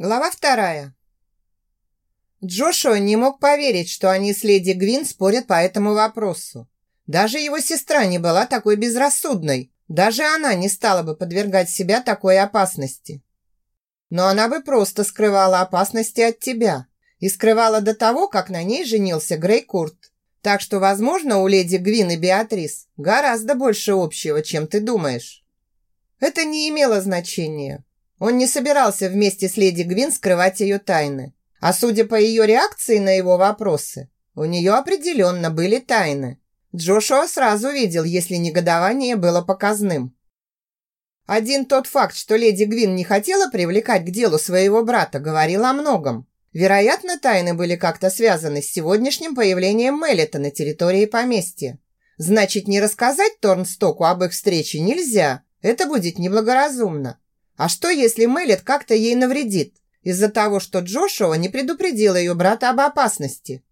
Глава вторая. Джошуа не мог поверить, что они с леди Гвин спорят по этому вопросу. Даже его сестра не была такой безрассудной. Даже она не стала бы подвергать себя такой опасности. Но она бы просто скрывала опасности от тебя. И скрывала до того, как на ней женился Грей Курт. Так что, возможно, у леди Гвин и Беатрис гораздо больше общего, чем ты думаешь. Это не имело значения. Он не собирался вместе с леди Гвин скрывать ее тайны. А судя по ее реакции на его вопросы, у нее определенно были тайны. Джошуа сразу видел, если негодование было показным. Один тот факт, что леди Гвин не хотела привлекать к делу своего брата, говорил о многом. Вероятно, тайны были как-то связаны с сегодняшним появлением Меллета на территории поместья. Значит, не рассказать Торнстоку об их встрече нельзя. Это будет неблагоразумно. А что, если Мэлет как-то ей навредит из-за того, что Джошуа не предупредил ее брата об опасности?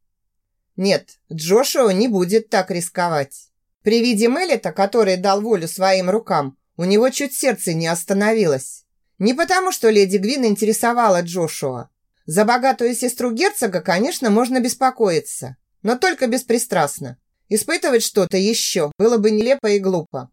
Нет, Джошуа не будет так рисковать. При виде Мэлета, который дал волю своим рукам, у него чуть сердце не остановилось. Не потому, что леди Гвин интересовала Джошуа. За богатую сестру герцога, конечно, можно беспокоиться, но только беспристрастно. Испытывать что-то еще было бы нелепо и глупо.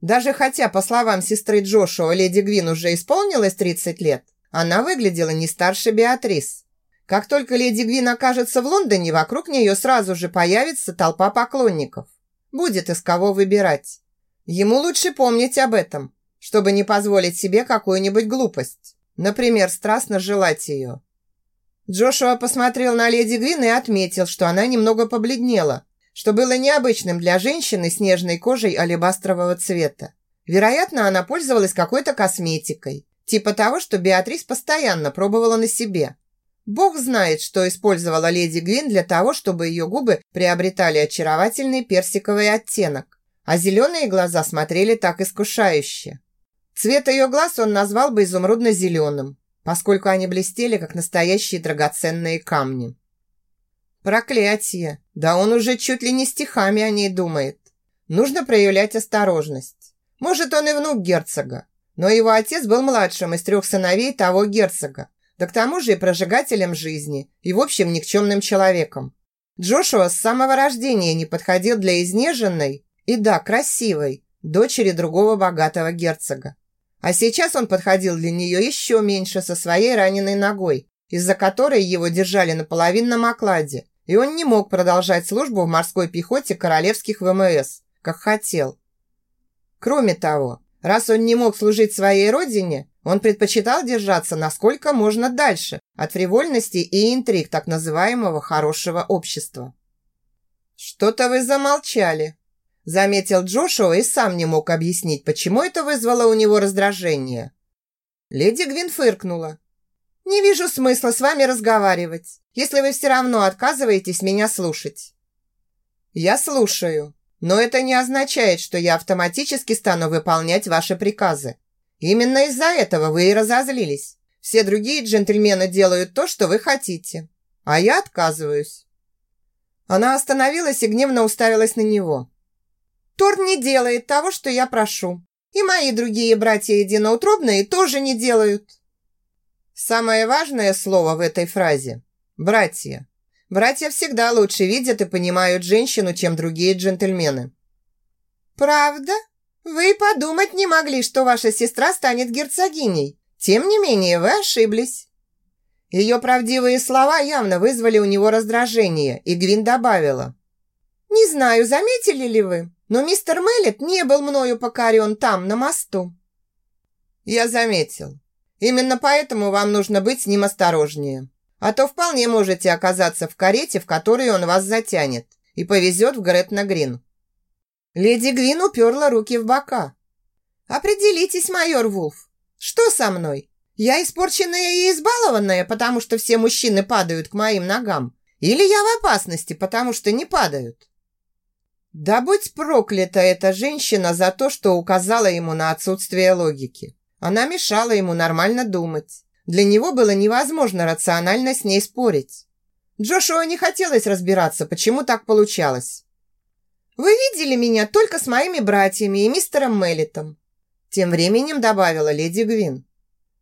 Даже хотя, по словам сестры Джошуа, леди Гвин уже исполнилось 30 лет, она выглядела не старше Беатрис. Как только леди Гвин окажется в Лондоне, вокруг нее сразу же появится толпа поклонников. Будет из кого выбирать. Ему лучше помнить об этом, чтобы не позволить себе какую-нибудь глупость. Например, страстно желать ее. Джошуа посмотрел на леди Гвин и отметил, что она немного побледнела, что было необычным для женщины с нежной кожей алебастрового цвета. Вероятно, она пользовалась какой-то косметикой, типа того, что Беатрис постоянно пробовала на себе. Бог знает, что использовала леди Гвин для того, чтобы ее губы приобретали очаровательный персиковый оттенок, а зеленые глаза смотрели так искушающе. Цвет ее глаз он назвал бы изумрудно-зеленым, поскольку они блестели, как настоящие драгоценные камни. Проклятие! Да он уже чуть ли не стихами о ней думает. Нужно проявлять осторожность. Может, он и внук герцога. Но его отец был младшим из трех сыновей того герцога. Да к тому же и прожигателем жизни, и в общем никчемным человеком. Джошуа с самого рождения не подходил для изнеженной и, да, красивой, дочери другого богатого герцога. А сейчас он подходил для нее еще меньше со своей раненой ногой, из-за которой его держали на половинном окладе, и он не мог продолжать службу в морской пехоте королевских ВМС, как хотел. Кроме того, раз он не мог служить своей родине, он предпочитал держаться насколько можно дальше от фривольности и интриг так называемого хорошего общества. «Что-то вы замолчали», – заметил Джошуа и сам не мог объяснить, почему это вызвало у него раздражение. Леди Гвин фыркнула, не вижу смысла с вами разговаривать, если вы все равно отказываетесь меня слушать. Я слушаю, но это не означает, что я автоматически стану выполнять ваши приказы. Именно из-за этого вы и разозлились. Все другие джентльмены делают то, что вы хотите, а я отказываюсь. Она остановилась и гневно уставилась на него. Тор не делает того, что я прошу. И мои другие братья единоутробные тоже не делают. Самое важное слово в этой фразе – братья. Братья всегда лучше видят и понимают женщину, чем другие джентльмены. «Правда? Вы подумать не могли, что ваша сестра станет герцогиней. Тем не менее, вы ошиблись». Ее правдивые слова явно вызвали у него раздражение, и Гвин добавила. «Не знаю, заметили ли вы, но мистер Меллет не был мною покорен там, на мосту». «Я заметил. Именно поэтому вам нужно быть с ним осторожнее. А то вполне можете оказаться в карете, в которой он вас затянет, и повезет в Гретна-Грин». Леди Гвин уперла руки в бока. «Определитесь, майор Вулф, что со мной? Я испорченная и избалованная, потому что все мужчины падают к моим ногам? Или я в опасности, потому что не падают?» Да будь проклята эта женщина за то, что указала ему на отсутствие логики. Она мешала ему нормально думать. Для него было невозможно рационально с ней спорить. Джошуа не хотелось разбираться, почему так получалось. «Вы видели меня только с моими братьями и мистером Меллитом», тем временем добавила леди Гвин.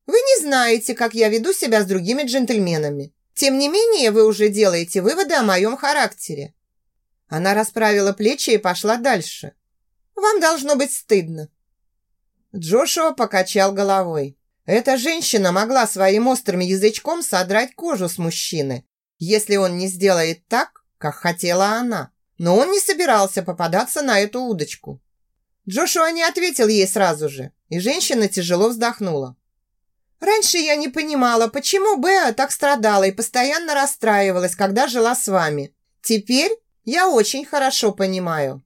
Вы не знаете, как я веду себя с другими джентльменами. Тем не менее, вы уже делаете выводы о моем характере». Она расправила плечи и пошла дальше. «Вам должно быть стыдно». Джошуа покачал головой. Эта женщина могла своим острым язычком содрать кожу с мужчины, если он не сделает так, как хотела она. Но он не собирался попадаться на эту удочку. Джошуа не ответил ей сразу же, и женщина тяжело вздохнула. «Раньше я не понимала, почему Беа так страдала и постоянно расстраивалась, когда жила с вами. Теперь я очень хорошо понимаю».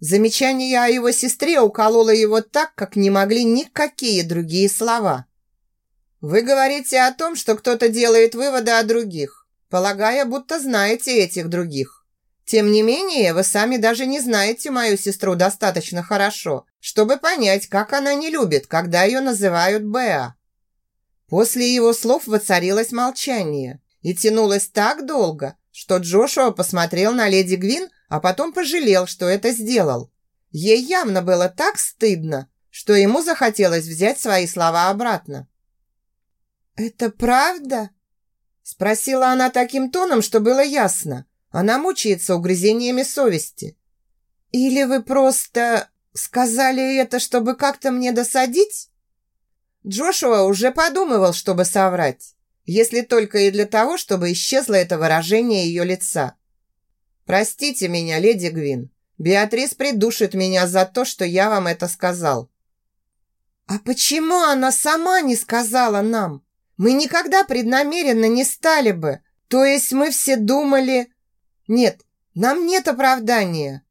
Замечание о его сестре укололо его так, как не могли никакие другие слова. «Вы говорите о том, что кто-то делает выводы о других, полагая, будто знаете этих других. Тем не менее, вы сами даже не знаете мою сестру достаточно хорошо, чтобы понять, как она не любит, когда ее называют Беа. После его слов воцарилось молчание и тянулось так долго, что Джошуа посмотрел на леди Гвин, а потом пожалел, что это сделал. Ей явно было так стыдно, что ему захотелось взять свои слова обратно. «Это правда?» Спросила она таким тоном, что было ясно. Она мучается угрызениями совести. Или вы просто сказали это, чтобы как-то мне досадить? Джошуа уже подумывал, чтобы соврать, если только и для того, чтобы исчезло это выражение ее лица. «Простите меня, леди Гвин. Беатрис придушит меня за то, что я вам это сказал». «А почему она сама не сказала нам? Мы никогда преднамеренно не стали бы. То есть мы все думали...» Нет, нам нет оправдания.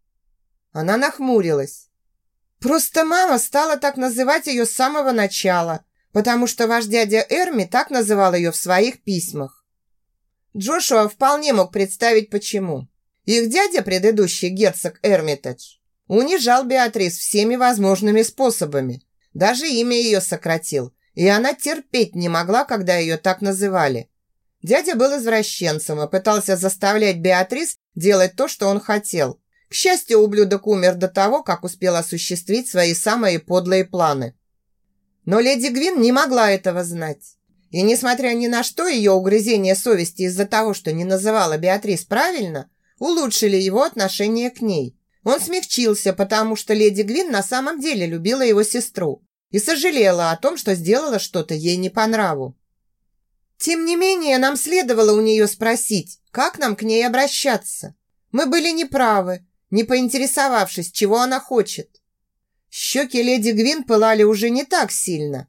Она нахмурилась. Просто мама стала так называть ее с самого начала, потому что ваш дядя Эрми так называл ее в своих письмах. Джошуа вполне мог представить, почему. Их дядя, предыдущий герцог Эрмитедж, унижал Беатрис всеми возможными способами. Даже имя ее сократил, и она терпеть не могла, когда ее так называли. Дядя был извращенцем и пытался заставлять Беатрис делать то, что он хотел. К счастью, ублюдок умер до того, как успел осуществить свои самые подлые планы. Но леди Гвин не могла этого знать. И несмотря ни на что, ее угрызения совести из-за того, что не называла Беатрис правильно, улучшили его отношение к ней. Он смягчился, потому что леди Гвин на самом деле любила его сестру и сожалела о том, что сделала что-то ей не по нраву. Тем не менее, нам следовало у нее спросить, как нам к ней обращаться. Мы были неправы, не поинтересовавшись, чего она хочет. Щеки леди Гвин пылали уже не так сильно.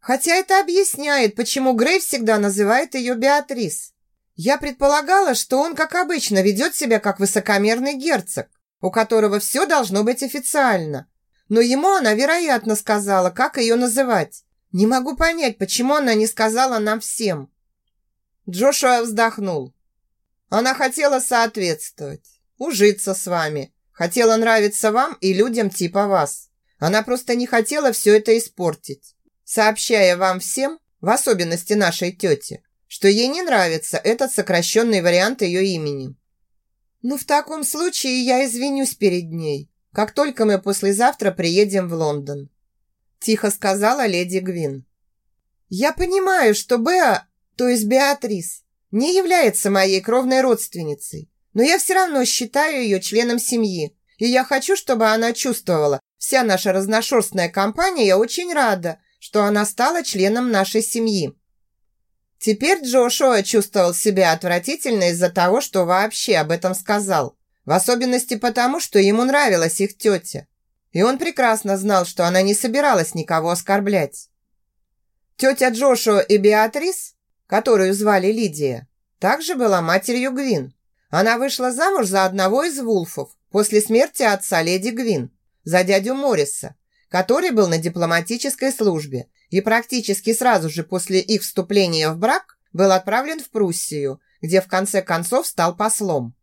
Хотя это объясняет, почему Грей всегда называет ее Беатрис. Я предполагала, что он, как обычно, ведет себя как высокомерный герцог, у которого все должно быть официально. Но ему она, вероятно, сказала, как ее называть. Не могу понять, почему она не сказала нам всем. Джошуа вздохнул. Она хотела соответствовать, ужиться с вами. Хотела нравиться вам и людям типа вас. Она просто не хотела все это испортить, сообщая вам всем, в особенности нашей тете, что ей не нравится этот сокращенный вариант ее имени. Ну, в таком случае я извинюсь перед ней, как только мы послезавтра приедем в Лондон тихо сказала леди Гвин. «Я понимаю, что Беа, то есть Беатрис, не является моей кровной родственницей, но я все равно считаю ее членом семьи, и я хочу, чтобы она чувствовала, вся наша разношерстная компания очень рада, что она стала членом нашей семьи». Теперь Джошуа чувствовал себя отвратительно из-за того, что вообще об этом сказал. В особенности потому, что ему нравилась их тетя. И он прекрасно знал, что она не собиралась никого оскорблять. Тетя Джошуа и Беатрис, которую звали Лидия, также была матерью Гвин. Она вышла замуж за одного из Вулфов после смерти отца леди Гвин, за дядю Морриса, который был на дипломатической службе и практически сразу же после их вступления в брак был отправлен в Пруссию, где в конце концов стал послом.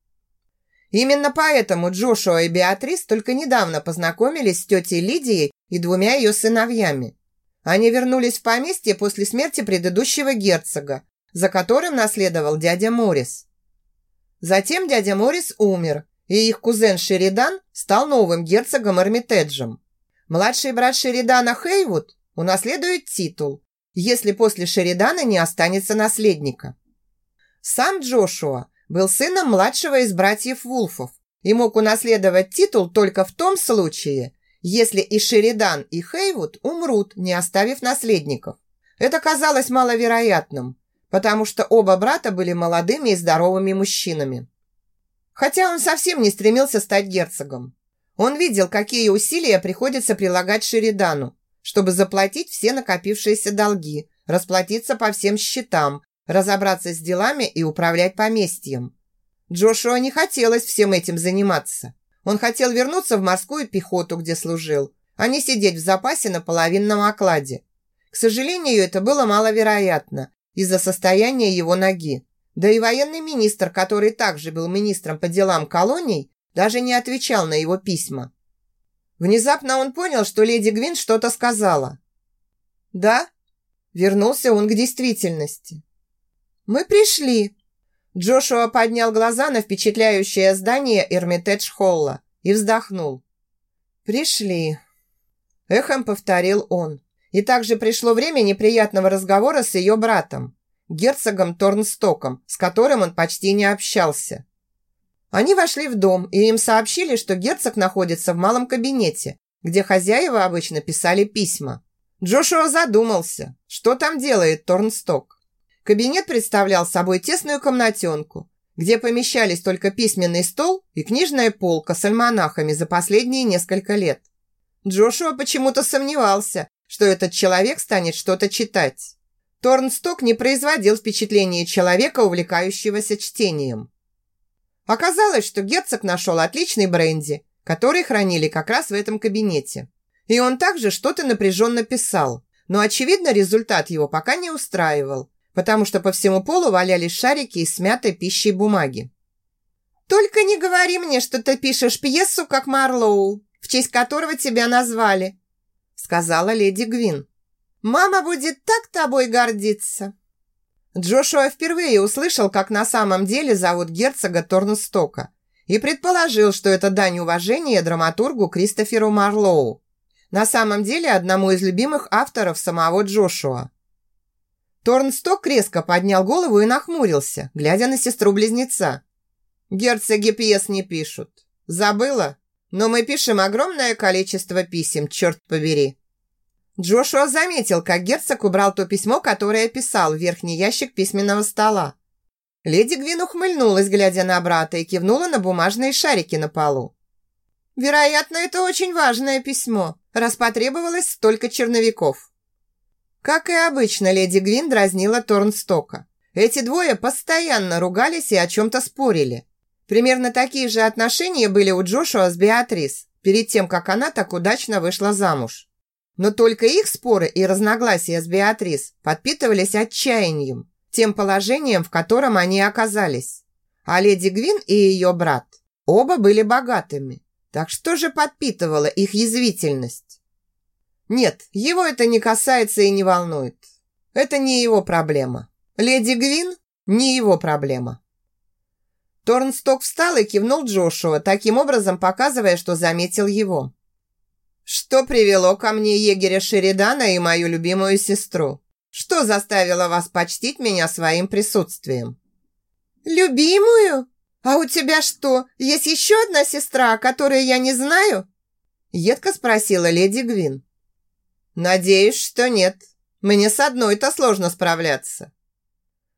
Именно поэтому Джошуа и Беатрис только недавно познакомились с тетей Лидией и двумя ее сыновьями. Они вернулись в поместье после смерти предыдущего герцога, за которым наследовал дядя Морис. Затем дядя Морис умер, и их кузен Шеридан стал новым герцогом Эрмитеджем. Младший брат Шеридана Хейвуд унаследует титул, если после Шеридана не останется наследника. Сам Джошуа был сыном младшего из братьев Вулфов и мог унаследовать титул только в том случае, если и Шеридан, и Хейвуд умрут, не оставив наследников. Это казалось маловероятным, потому что оба брата были молодыми и здоровыми мужчинами. Хотя он совсем не стремился стать герцогом. Он видел, какие усилия приходится прилагать Шеридану, чтобы заплатить все накопившиеся долги, расплатиться по всем счетам, разобраться с делами и управлять поместьем. Джошуа не хотелось всем этим заниматься. Он хотел вернуться в морскую пехоту, где служил, а не сидеть в запасе на половинном окладе. К сожалению, это было маловероятно из-за состояния его ноги. Да и военный министр, который также был министром по делам колоний, даже не отвечал на его письма. Внезапно он понял, что леди Гвин что-то сказала. «Да?» Вернулся он к действительности. «Мы пришли!» Джошуа поднял глаза на впечатляющее здание Эрмитедж-холла и вздохнул. «Пришли!» Эхом повторил он. И также пришло время неприятного разговора с ее братом, герцогом Торнстоком, с которым он почти не общался. Они вошли в дом, и им сообщили, что герцог находится в малом кабинете, где хозяева обычно писали письма. Джошуа задумался, что там делает Торнсток. Кабинет представлял собой тесную комнатенку, где помещались только письменный стол и книжная полка с альманахами за последние несколько лет. Джошуа почему-то сомневался, что этот человек станет что-то читать. Торнсток не производил впечатления человека, увлекающегося чтением. Оказалось, что герцог нашел отличный бренди, который хранили как раз в этом кабинете. И он также что-то напряженно писал, но, очевидно, результат его пока не устраивал, потому что по всему полу валялись шарики из смятой пищей бумаги. «Только не говори мне, что ты пишешь пьесу, как Марлоу, в честь которого тебя назвали», сказала леди Гвин. «Мама будет так тобой гордиться!» Джошуа впервые услышал, как на самом деле зовут герцога Торнстока, и предположил, что это дань уважения драматургу Кристоферу Марлоу, на самом деле одному из любимых авторов самого Джошуа. Торнсток резко поднял голову и нахмурился, глядя на сестру-близнеца. «Герцоги пьес не пишут. Забыла? Но мы пишем огромное количество писем, черт побери. Джошуа заметил, как герцог убрал то письмо, которое писал в верхний ящик письменного стола. Леди Гвин ухмыльнулась, глядя на брата, и кивнула на бумажные шарики на полу. «Вероятно, это очень важное письмо, раз потребовалось столько черновиков». Как и обычно, леди Гвин дразнила Торнстока. Эти двое постоянно ругались и о чем-то спорили. Примерно такие же отношения были у Джошуа с Беатрис, перед тем, как она так удачно вышла замуж. Но только их споры и разногласия с Беатрис подпитывались отчаянием, тем положением, в котором они оказались. А леди Гвин и ее брат оба были богатыми. Так что же подпитывало их язвительность? Нет, его это не касается и не волнует. Это не его проблема. Леди Гвин – не его проблема. Торнсток встал и кивнул Джошуа, таким образом показывая, что заметил его. «Что привело ко мне егеря Шеридана и мою любимую сестру? Что заставило вас почтить меня своим присутствием?» «Любимую? А у тебя что, есть еще одна сестра, о которой я не знаю?» Едко спросила леди Гвин. «Надеюсь, что нет. Мне с одной-то сложно справляться.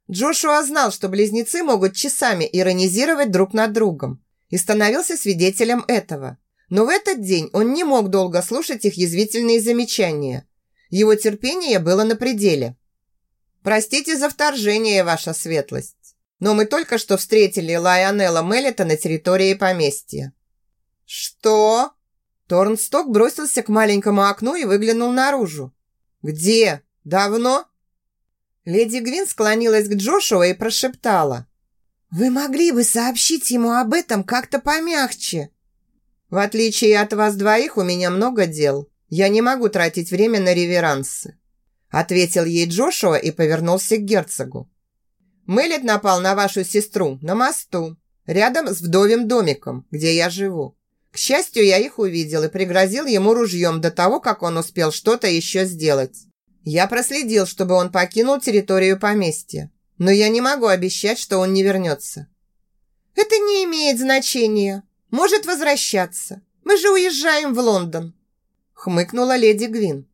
Джошуа знал, что близнецы могут часами иронизировать друг над другом и становился свидетелем этого. Но в этот день он не мог долго слушать их язвительные замечания. Его терпение было на пределе. «Простите за вторжение, ваша светлость, но мы только что встретили Лайонелла Меллета на территории поместья». «Что?» Торнсток бросился к маленькому окну и выглянул наружу. «Где? Давно?» Леди Гвин склонилась к Джошуа и прошептала. «Вы могли бы сообщить ему об этом как-то помягче?» «В отличие от вас двоих, у меня много дел. Я не могу тратить время на реверансы», ответил ей Джошуа и повернулся к герцогу. «Мэллет напал на вашу сестру на мосту, рядом с вдовим домиком, где я живу. К счастью, я их увидел и пригрозил ему ружьем до того, как он успел что-то еще сделать. Я проследил, чтобы он покинул территорию поместья, но я не могу обещать, что он не вернется. Это не имеет значения. Может возвращаться. Мы же уезжаем в Лондон, хмыкнула леди Гвин.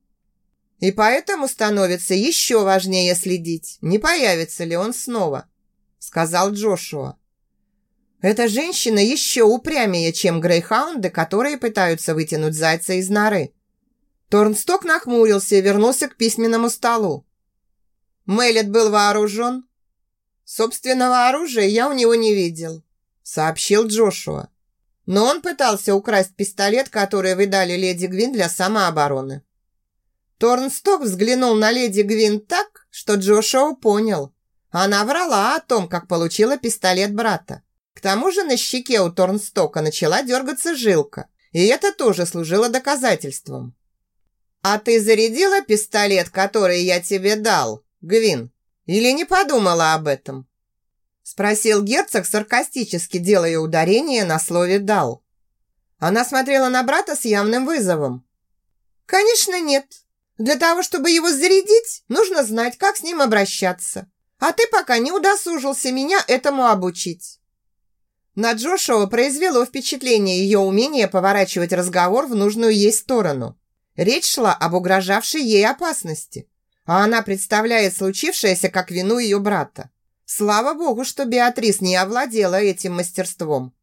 И поэтому становится еще важнее следить, не появится ли он снова, сказал Джошуа. Эта женщина еще упрямее, чем грейхаунды, которые пытаются вытянуть зайца из норы. Торнсток нахмурился и вернулся к письменному столу. Мэллет был вооружен. Собственного оружия я у него не видел, сообщил Джошуа. Но он пытался украсть пистолет, который вы дали леди Гвин для самообороны. Торнсток взглянул на леди Гвин так, что Джошуа понял. Она врала о том, как получила пистолет брата. К тому же на щеке у Торнстока начала дергаться жилка, и это тоже служило доказательством. «А ты зарядила пистолет, который я тебе дал, Гвин? Или не подумала об этом?» Спросил герцог саркастически, делая ударение на слове «дал». Она смотрела на брата с явным вызовом. «Конечно нет. Для того, чтобы его зарядить, нужно знать, как с ним обращаться. А ты пока не удосужился меня этому обучить». На Джошуа произвело впечатление ее умение поворачивать разговор в нужную ей сторону – Речь шла об угрожавшей ей опасности, а она представляет случившееся как вину ее брата. Слава богу, что Беатрис не овладела этим мастерством.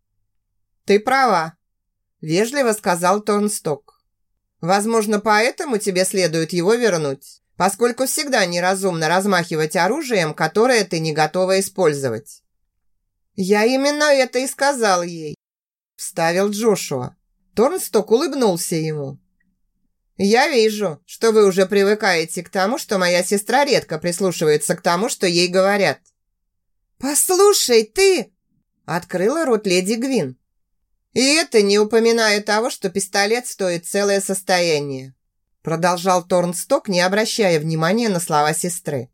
«Ты права», – вежливо сказал Торнсток. «Возможно, поэтому тебе следует его вернуть, поскольку всегда неразумно размахивать оружием, которое ты не готова использовать». «Я именно это и сказал ей», – вставил Джошуа. Торнсток улыбнулся ему. «Я вижу, что вы уже привыкаете к тому, что моя сестра редко прислушивается к тому, что ей говорят». «Послушай, ты!» – открыла рот леди Гвин. «И это не упоминая того, что пистолет стоит целое состояние», – продолжал Торнсток, не обращая внимания на слова сестры.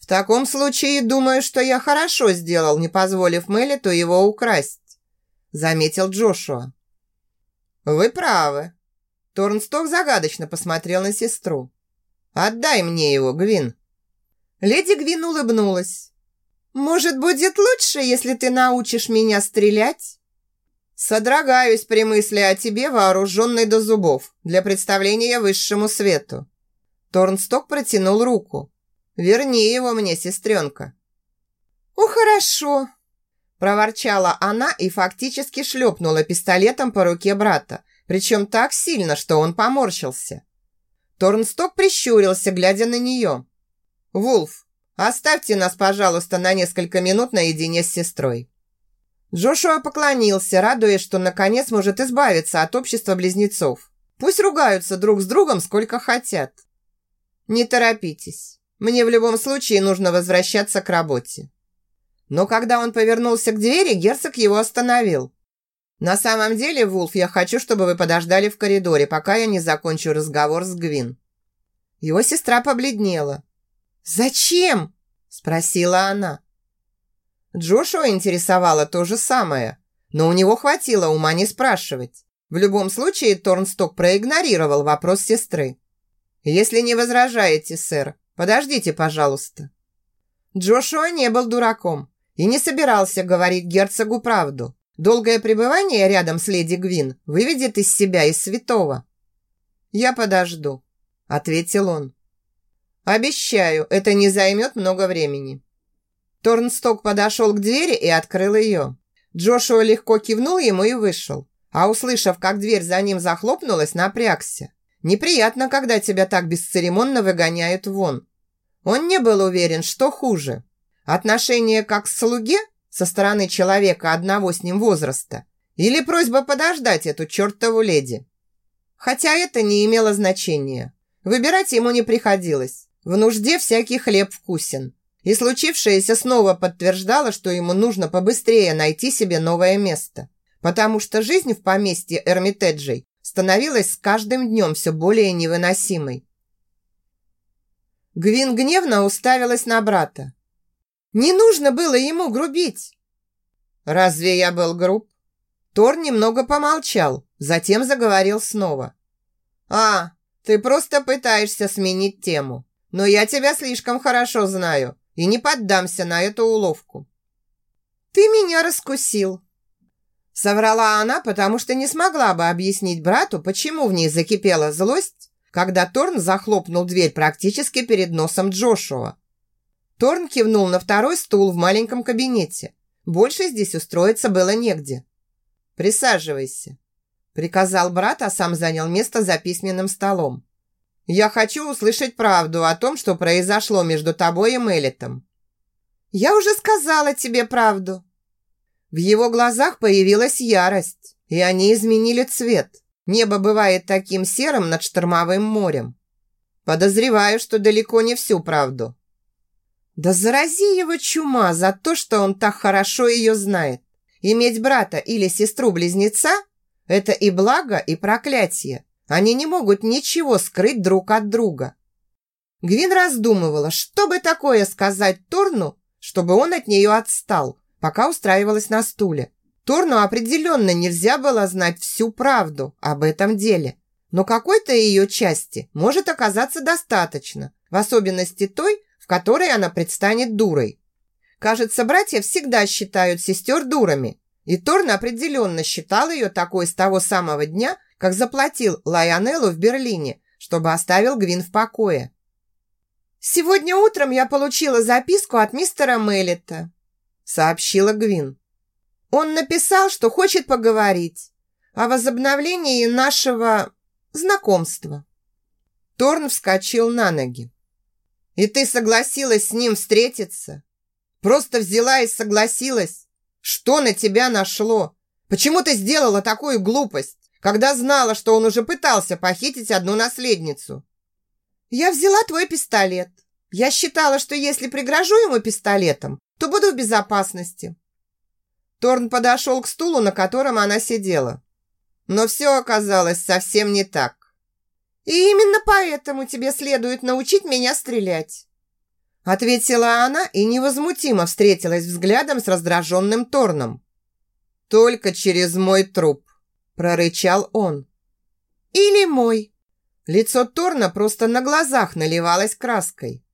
«В таком случае, думаю, что я хорошо сделал, не позволив Мелиту его украсть», – заметил Джошуа. «Вы правы», Торнсток загадочно посмотрел на сестру. «Отдай мне его, Гвин!» Леди Гвин улыбнулась. «Может, будет лучше, если ты научишь меня стрелять?» «Содрогаюсь при мысли о тебе, вооруженной до зубов, для представления высшему свету». Торнсток протянул руку. «Верни его мне, сестренка». «О, хорошо!» Проворчала она и фактически шлепнула пистолетом по руке брата, причем так сильно, что он поморщился. Торнсток прищурился, глядя на нее. «Вулф, оставьте нас, пожалуйста, на несколько минут наедине с сестрой». Джошуа поклонился, радуясь, что наконец может избавиться от общества близнецов. Пусть ругаются друг с другом сколько хотят. «Не торопитесь. Мне в любом случае нужно возвращаться к работе». Но когда он повернулся к двери, герцог его остановил. «На самом деле, Вулф, я хочу, чтобы вы подождали в коридоре, пока я не закончу разговор с Гвин». Его сестра побледнела. «Зачем?» – спросила она. Джошуа интересовало то же самое, но у него хватило ума не спрашивать. В любом случае, Торнсток проигнорировал вопрос сестры. «Если не возражаете, сэр, подождите, пожалуйста». Джошуа не был дураком и не собирался говорить герцогу правду. Долгое пребывание рядом с леди Гвин выведет из себя и святого. «Я подожду», – ответил он. «Обещаю, это не займет много времени». Торнсток подошел к двери и открыл ее. Джошуа легко кивнул ему и вышел. А услышав, как дверь за ним захлопнулась, напрягся. Неприятно, когда тебя так бесцеремонно выгоняют вон. Он не был уверен, что хуже. Отношение как к слуге – со стороны человека одного с ним возраста или просьба подождать эту чертову леди. Хотя это не имело значения. Выбирать ему не приходилось. В нужде всякий хлеб вкусен. И случившееся снова подтверждало, что ему нужно побыстрее найти себе новое место. Потому что жизнь в поместье Эрмитеджей становилась с каждым днем все более невыносимой. Гвин гневно уставилась на брата. Не нужно было ему грубить. Разве я был груб? Тор немного помолчал, затем заговорил снова. А, Ты просто пытаешься сменить тему. Но я тебя слишком хорошо знаю и не поддамся на эту уловку. Ты меня раскусил. Соврала она, потому что не смогла бы объяснить брату, почему в ней закипела злость, когда Торн захлопнул дверь практически перед носом Джошуа. Торн кивнул на второй стул в маленьком кабинете. Больше здесь устроиться было негде. «Присаживайся», – приказал брат, а сам занял место за письменным столом. «Я хочу услышать правду о том, что произошло между тобой и Мелитом». «Я уже сказала тебе правду». В его глазах появилась ярость, и они изменили цвет. Небо бывает таким серым над штормовым морем. Подозреваю, что далеко не всю правду. Да зарази его чума за то, что он так хорошо ее знает. Иметь брата или сестру-близнеца – это и благо, и проклятие. Они не могут ничего скрыть друг от друга. Гвин раздумывала, что бы такое сказать Торну, чтобы он от нее отстал, пока устраивалась на стуле. Торну определенно нельзя было знать всю правду об этом деле. Но какой-то ее части может оказаться достаточно, в особенности той, в которой она предстанет дурой. Кажется, братья всегда считают сестер дурами. И Торн определенно считал ее такой с того самого дня, как заплатил Лайонеллу в Берлине, чтобы оставил Гвин в покое. «Сегодня утром я получила записку от мистера Меллета», сообщила Гвин. «Он написал, что хочет поговорить о возобновлении нашего знакомства». Торн вскочил на ноги. «И ты согласилась с ним встретиться?» Просто взяла и согласилась. Что на тебя нашло? Почему ты сделала такую глупость, когда знала, что он уже пытался похитить одну наследницу? Я взяла твой пистолет. Я считала, что если пригрожу ему пистолетом, то буду в безопасности. Торн подошел к стулу, на котором она сидела. Но все оказалось совсем не так. И именно поэтому тебе следует научить меня стрелять. Ответила она и невозмутимо встретилась взглядом с раздраженным Торном. «Только через мой труп», – прорычал он. «Или мой». Лицо Торна просто на глазах наливалось краской.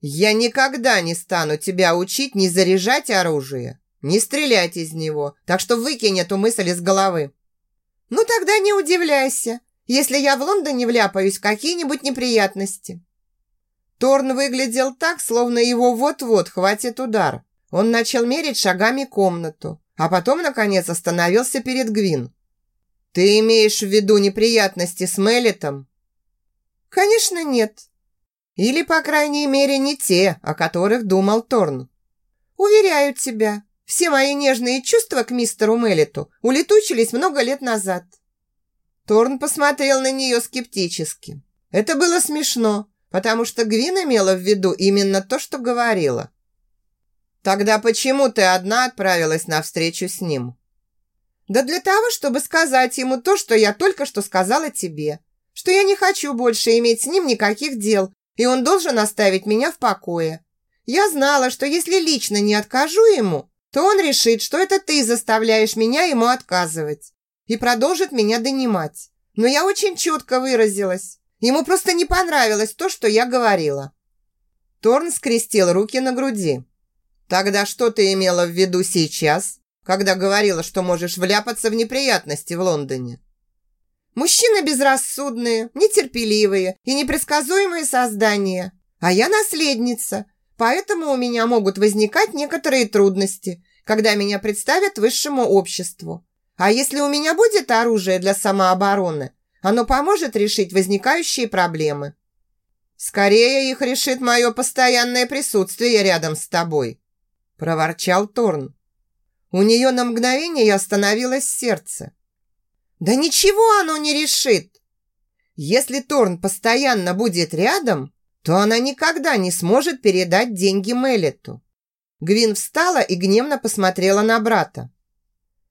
«Я никогда не стану тебя учить не заряжать оружие, не стрелять из него, так что выкинь эту мысль из головы». «Ну тогда не удивляйся, если я в Лондоне вляпаюсь в какие-нибудь неприятности». Торн выглядел так, словно его вот-вот хватит удар. Он начал мерить шагами комнату, а потом, наконец, остановился перед Гвин. «Ты имеешь в виду неприятности с Меллетом?» «Конечно, нет. Или, по крайней мере, не те, о которых думал Торн. Уверяю тебя, все мои нежные чувства к мистеру Меллету улетучились много лет назад». Торн посмотрел на нее скептически. Это было смешно, потому что Гвин имела в виду именно то, что говорила. «Тогда почему ты одна отправилась на встречу с ним?» «Да для того, чтобы сказать ему то, что я только что сказала тебе, что я не хочу больше иметь с ним никаких дел, и он должен оставить меня в покое. Я знала, что если лично не откажу ему, то он решит, что это ты заставляешь меня ему отказывать и продолжит меня донимать. Но я очень четко выразилась. Ему просто не понравилось то, что я говорила». Торн скрестил руки на груди. «Тогда что ты имела в виду сейчас, когда говорила, что можешь вляпаться в неприятности в Лондоне?» «Мужчины безрассудные, нетерпеливые и непредсказуемые создания. А я наследница, поэтому у меня могут возникать некоторые трудности, когда меня представят высшему обществу. А если у меня будет оружие для самообороны, оно поможет решить возникающие проблемы. Скорее их решит мое постоянное присутствие рядом с тобой, проворчал Торн. У нее на мгновение остановилось сердце. Да ничего оно не решит. Если Торн постоянно будет рядом, то она никогда не сможет передать деньги Мелету. Гвин встала и гневно посмотрела на брата.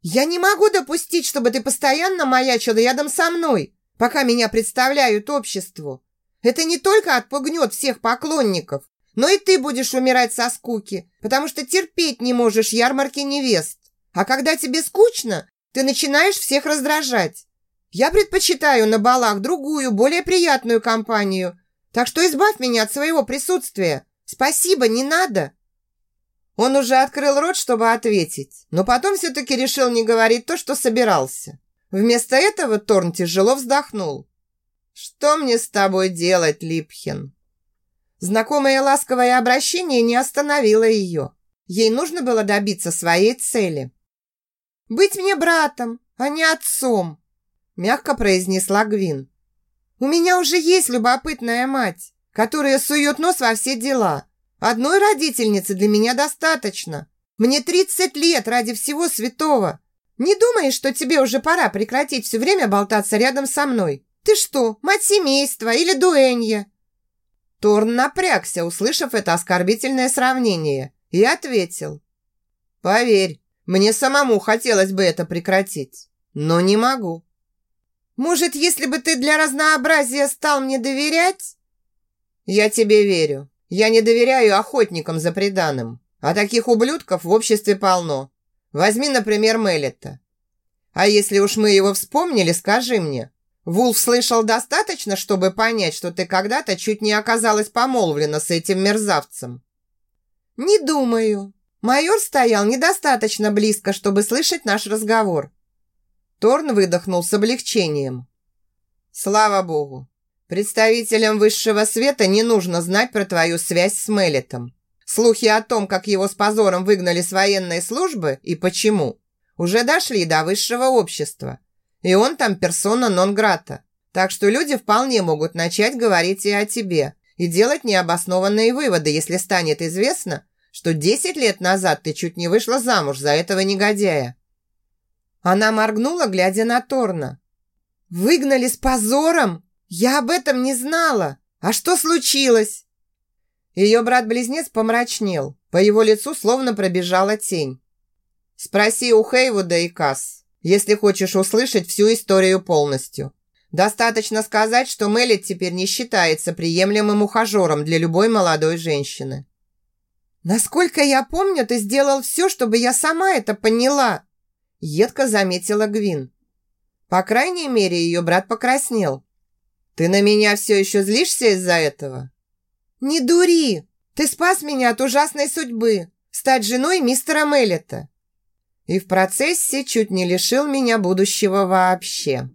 «Я не могу допустить, чтобы ты постоянно маячил рядом со мной пока меня представляют обществу. Это не только отпугнет всех поклонников, но и ты будешь умирать со скуки, потому что терпеть не можешь ярмарки невест. А когда тебе скучно, ты начинаешь всех раздражать. Я предпочитаю на балах другую, более приятную компанию. Так что избавь меня от своего присутствия. Спасибо, не надо». Он уже открыл рот, чтобы ответить, но потом все-таки решил не говорить то, что собирался. Вместо этого Торн тяжело вздохнул. «Что мне с тобой делать, Липхин?» Знакомое ласковое обращение не остановило ее. Ей нужно было добиться своей цели. «Быть мне братом, а не отцом», мягко произнесла Гвин. «У меня уже есть любопытная мать, которая сует нос во все дела. Одной родительницы для меня достаточно. Мне 30 лет ради всего святого. Не думаешь, что тебе уже пора прекратить все время болтаться рядом со мной? Ты что, мать семейства или дуэнья?» Торн напрягся, услышав это оскорбительное сравнение, и ответил. «Поверь, мне самому хотелось бы это прекратить, но не могу». «Может, если бы ты для разнообразия стал мне доверять?» «Я тебе верю. Я не доверяю охотникам за преданным, а таких ублюдков в обществе полно. Возьми, например, Меллета. А если уж мы его вспомнили, скажи мне, Вулф слышал достаточно, чтобы понять, что ты когда-то чуть не оказалась помолвлена с этим мерзавцем?» «Не думаю. Майор стоял недостаточно близко, чтобы слышать наш разговор». Торн выдохнул с облегчением. «Слава богу. Представителям высшего света не нужно знать про твою связь с Меллетом. Слухи о том, как его с позором выгнали с военной службы и почему, уже дошли до высшего общества. И он там персона нон-грата. Так что люди вполне могут начать говорить и о тебе, и делать необоснованные выводы, если станет известно, что 10 лет назад ты чуть не вышла замуж за этого негодяя. Она моргнула, глядя на Торна. «Выгнали с позором? Я об этом не знала. А что случилось?» Ее брат-близнец помрачнел. По его лицу словно пробежала тень. «Спроси у Хейвуда и Касс, если хочешь услышать всю историю полностью. Достаточно сказать, что Меллет теперь не считается приемлемым ухажером для любой молодой женщины». «Насколько я помню, ты сделал все, чтобы я сама это поняла», едко заметила Гвин. По крайней мере, ее брат покраснел. «Ты на меня все еще злишься из-за этого?» «Не дури! Ты спас меня от ужасной судьбы стать женой мистера Меллета. И в процессе чуть не лишил меня будущего вообще.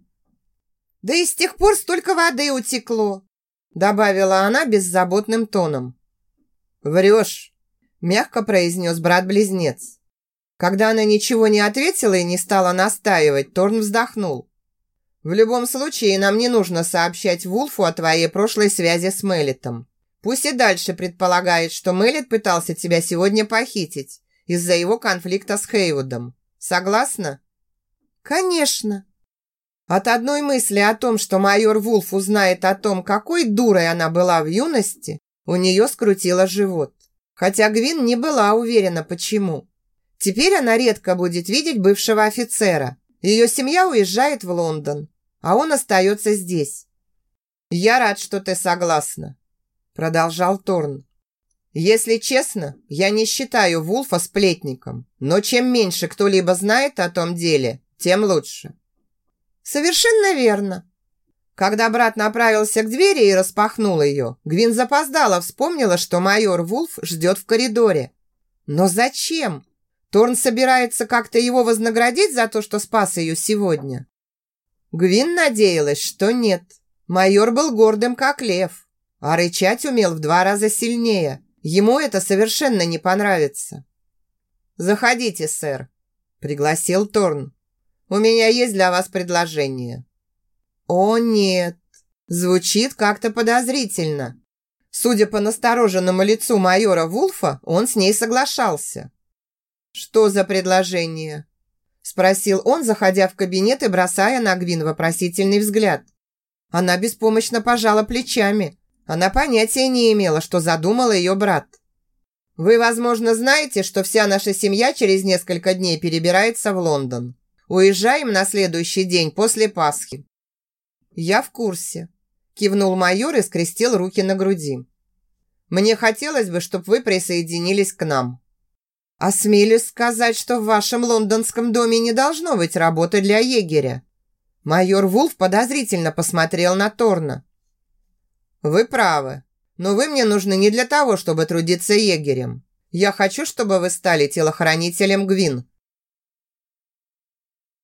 Да и с тех пор столько воды утекло, добавила она беззаботным тоном. Врешь, мягко произнес брат-близнец. Когда она ничего не ответила и не стала настаивать, Торн вздохнул. «В любом случае, нам не нужно сообщать Вулфу о твоей прошлой связи с Меллетом. Пусть и дальше предполагает, что Меллет пытался тебя сегодня похитить из-за его конфликта с Хейвудом. Согласна? Конечно. От одной мысли о том, что майор Вулф узнает о том, какой дурой она была в юности, у нее скрутило живот. Хотя Гвин не была уверена, почему. Теперь она редко будет видеть бывшего офицера. Ее семья уезжает в Лондон, а он остается здесь. «Я рад, что ты согласна продолжал Торн. Если честно, я не считаю Вулфа сплетником, но чем меньше кто-либо знает о том деле, тем лучше. Совершенно верно. Когда брат направился к двери и распахнул ее, Гвин запоздала, вспомнила, что майор Вулф ждет в коридоре. Но зачем? Торн собирается как-то его вознаградить за то, что спас ее сегодня? Гвин надеялась, что нет. Майор был гордым, как лев а рычать умел в два раза сильнее. Ему это совершенно не понравится. «Заходите, сэр», – пригласил Торн. «У меня есть для вас предложение». «О, нет!» Звучит как-то подозрительно. Судя по настороженному лицу майора Вулфа, он с ней соглашался. «Что за предложение?» Спросил он, заходя в кабинет и бросая на Гвин вопросительный взгляд. Она беспомощно пожала плечами, она понятия не имела, что задумал ее брат. Вы, возможно, знаете, что вся наша семья через несколько дней перебирается в Лондон. Уезжаем на следующий день после Пасхи. Я в курсе. Кивнул майор и скрестил руки на груди. Мне хотелось бы, чтобы вы присоединились к нам. Осмелюсь сказать, что в вашем лондонском доме не должно быть работы для егеря. Майор Вулф подозрительно посмотрел на Торна. «Вы правы, но вы мне нужны не для того, чтобы трудиться егерем. Я хочу, чтобы вы стали телохранителем Гвин,